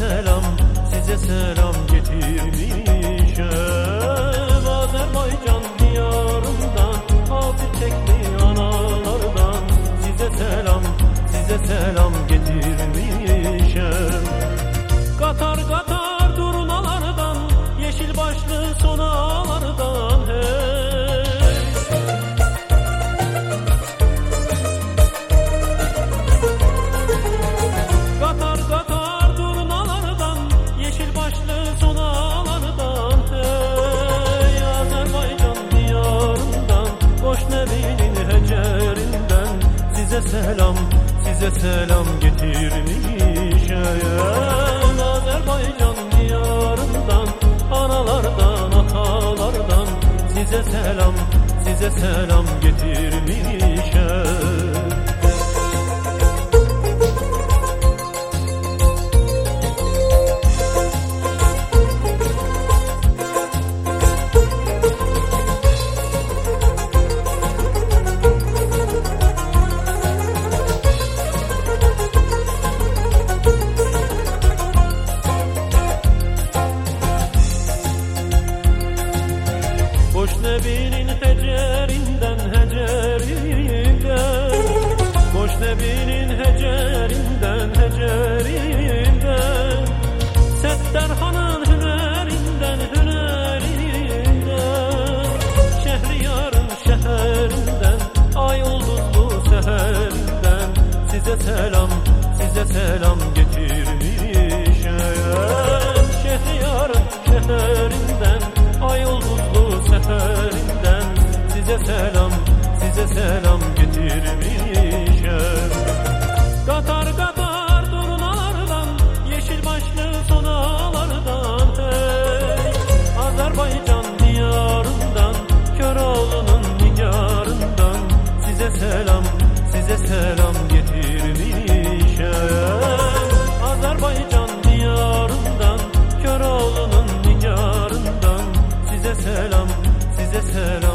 selam size selam getirmişim Azerbaycan diyarından abi çekti analardan. Size selam size selam getirmişim selam size selam getirmişem Azerbaycan diyarından analardan atalardan size selam size selam getirmişem Boş nebinin hecerinden hecerinden Settarhan'ın hünerinden hünerinden Şehriyarın şehrinden Ay yıldızlı seherinden Size selam size selam getirmişem bize selam getirmişler Katar katar durunalardan Yeşil başlı sonalardan hey. Azerbaycan diyarından Köroğlu'nun nigarından Size selam, size selam getirmişler Azerbaycan diyarından Köroğlu'nun nigarından Size selam, size selam.